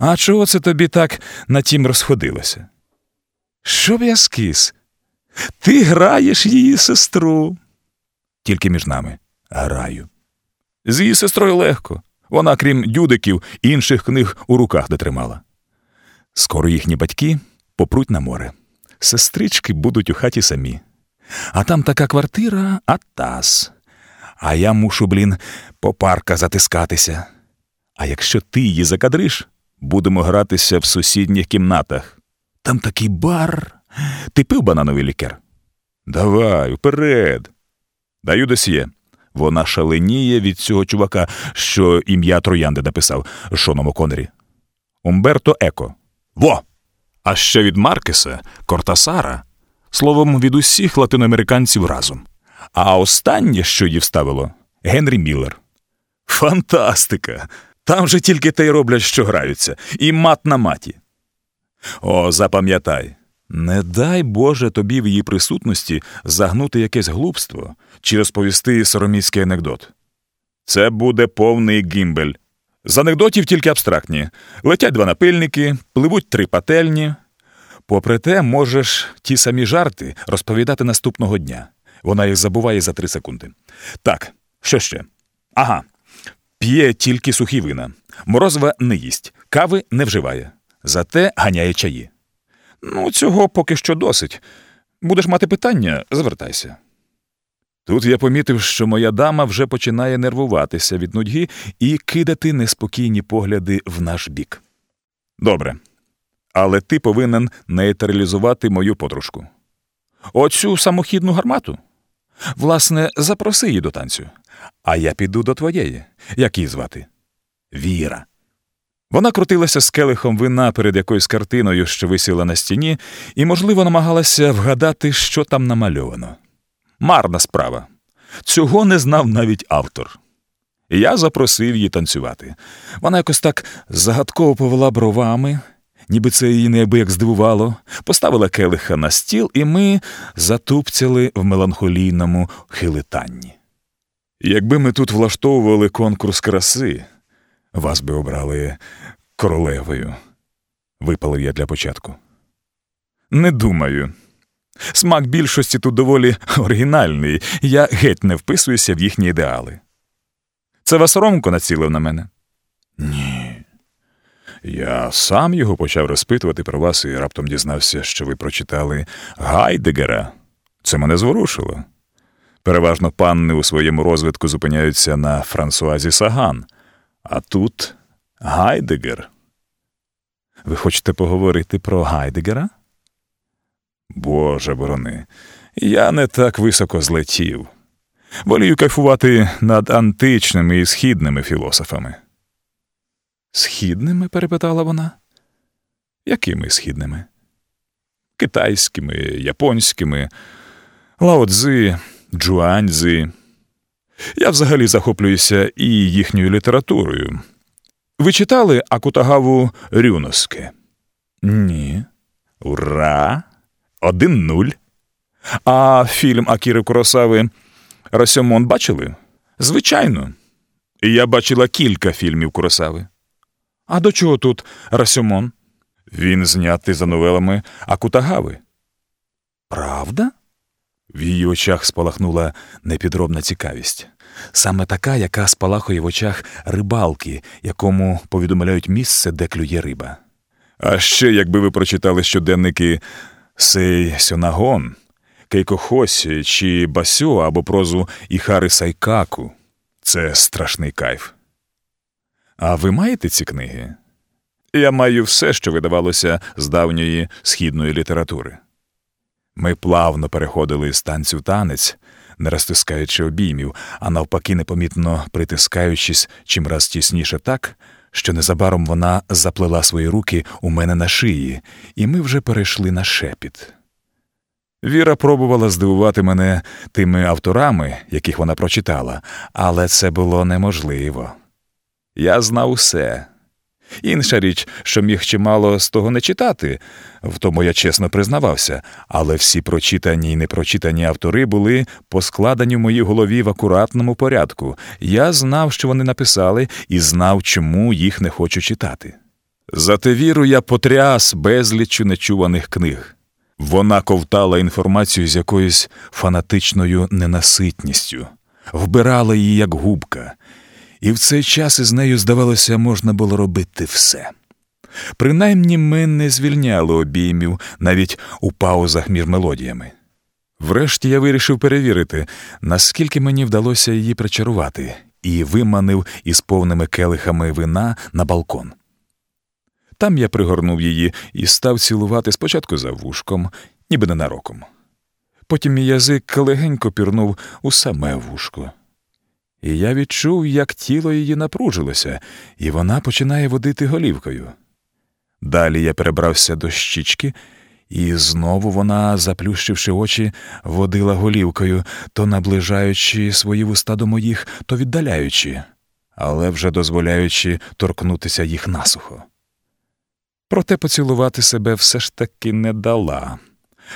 А чого це тобі так на тім розходилося? Щоб я скис? Ти граєш її сестру. Тільки між нами граю. З її сестрою легко. Вона, крім дюдиків, інших книг у руках не тримала. Скоро їхні батьки попруть на море. Сестрички будуть у хаті самі. А там така квартира, а таз. А я мушу, блін, по парка затискатися. А якщо ти її закадриш, будемо гратися в сусідніх кімнатах. Там такий бар. Ти пив банановий лікер? Давай, вперед. Даю досьє. Вона шаленіє від цього чувака, що ім'я Троянди написав Шоном Оконері. Умберто Еко. Во! А ще від Маркеса, Кортасара, словом, від усіх латиноамериканців разом. А останнє, що її вставило, Генрі Міллер. Фантастика! Там же тільки те й роблять, що граються, і мат на маті. О, запам'ятай, не дай Боже тобі в її присутності загнути якесь глупство чи розповісти сороміський анекдот. Це буде повний гімбель. З анекдотів тільки абстрактні. Летять два напильники, пливуть три пательні. Попри те, можеш ті самі жарти розповідати наступного дня. Вона їх забуває за три секунди. Так, що ще? Ага. П'є тільки сухі вина. Морозива не їсть, кави не вживає. Зате ганяє чаї. Ну, цього поки що досить. Будеш мати питання, звертайся. Тут я помітив, що моя дама вже починає нервуватися від нудьги і кидати неспокійні погляди в наш бік. Добре. Але ти повинен нейтралізувати мою подружку. Оцю самохідну гармату. Власне, запроси її до танцю. А я піду до твоєї. Як її звати? Віра. Вона крутилася з келихом вина перед якоюсь картиною, що висіла на стіні, і, можливо, намагалася вгадати, що там намальовано. Марна справа. Цього не знав навіть автор. Я запросив її танцювати. Вона якось так загадково повела бровами, ніби це її неабияк здивувало, поставила келиха на стіл, і ми затупцяли в меланхолійному хилитанні. Якби ми тут влаштовували конкурс краси, вас би обрали королевою, випалив я для початку. Не думаю. Смак більшості тут доволі оригінальний, я геть не вписуюся в їхні ідеали. Це вас Ромко націлив на мене? Ні. Я сам його почав розпитувати про вас і раптом дізнався, що ви прочитали Гайдегера. Це мене зворушило. Переважно панни у своєму розвитку зупиняються на Франсуазі Саган, а тут Гайдегер. Ви хочете поговорити про Гайдегера? Боже борони, я не так високо злетів. Волію кайфувати над античними і східними філософами. Східними? перепитала вона. Якими східними? Китайськими, японськими, лаодзи, джуаньзи. Я взагалі захоплююся і їхньою літературою. Ви читали Акутагаву Рюноске? Ні. Ура! Один нуль. А фільм Акіри Куросави Росьомон бачили? Звичайно. Я бачила кілька фільмів Куросави. А до чого тут Расьомон? Він знятий за новелами Акутагави. Правда? В її очах спалахнула непідробна цікавість, саме така, яка спалахує в очах рибалки, якому повідомляють місце, де клює риба. А ще, якби ви прочитали щоденники Сей Сьонагон, Кейко Хосі чи Басьо або прозу Іхари Сайкаку, це страшний кайф. А ви маєте ці книги? Я маю все, що видавалося з давньої східної літератури. Ми плавно переходили з танцю в танець, не розтискаючи обіймів, а навпаки, непомітно притискаючись чимраз тісніше так, що незабаром вона заплела свої руки у мене на шиї, і ми вже перейшли на шепіт. Віра пробувала здивувати мене тими авторами, яких вона прочитала, але це було неможливо. Я знав усе. Інша річ, що міг чимало з того не читати, в тому я чесно признавався, але всі прочитані й непрочитані автори були поскладені в моїй голові в акуратному порядку. Я знав, що вони написали, і знав, чому їх не хочу читати. Зате віру я потряс безліччю нечуваних книг. Вона ковтала інформацію з якоюсь фанатичною ненаситністю, вбирала її як губка, і в цей час із нею, здавалося, можна було робити все. Принаймні ми не звільняли обіймів навіть у паузах між мелодіями. Врешті я вирішив перевірити, наскільки мені вдалося її причарувати, і виманив із повними келихами вина на балкон. Там я пригорнув її і став цілувати спочатку за вушком, ніби ненароком. Потім мій язик легенько пірнув у саме вушко. І я відчув, як тіло її напружилося, і вона починає водити голівкою. Далі я перебрався до щічки, і знову вона, заплющивши очі, водила голівкою, то наближаючи свої вуста до моїх, то віддаляючи, але вже дозволяючи торкнутися їх насухо. Проте поцілувати себе все ж таки не дала,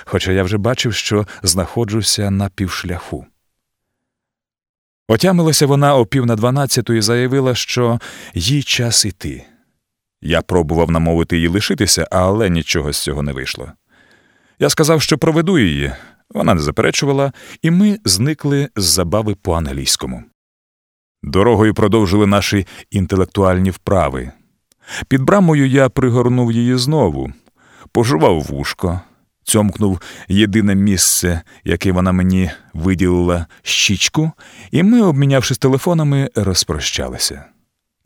хоча я вже бачив, що знаходжуся на півшляху. Отямилася вона о пів на дванадцяту і заявила, що їй час іти. Я пробував намовити її лишитися, але нічого з цього не вийшло. Я сказав, що проведу її, вона не заперечувала, і ми зникли з забави по англійському. Дорогою продовжили наші інтелектуальні вправи. Під брамою я пригорнув її знову, пожував вушко, цьомкнув єдине місце, яке вона мені виділила щічку, і ми, обмінявшись телефонами, розпрощалися.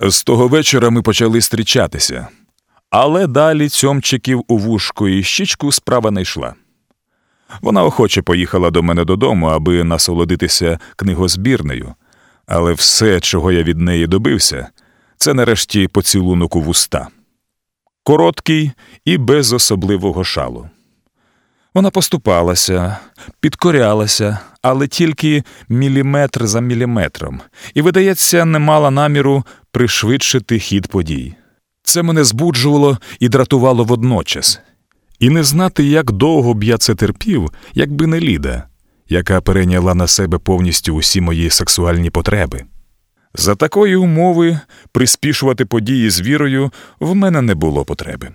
З того вечора ми почали зустрічатися, але далі цьомчиків у вушко і щічку справа не йшла. Вона охоче поїхала до мене додому, аби насолодитися книгозбірнею, але все, чого я від неї добився, це нарешті поцілунок у вуста. Короткий і без особливого шалу. Вона поступалася, підкорялася, але тільки міліметр за міліметром, і, видається, не мала наміру пришвидшити хід подій. Це мене збуджувало і дратувало водночас, і не знати, як довго б я це терпів, якби не Ліда, яка перейняла на себе повністю усі мої сексуальні потреби. За такої умови приспішувати події з вірою в мене не було потреби.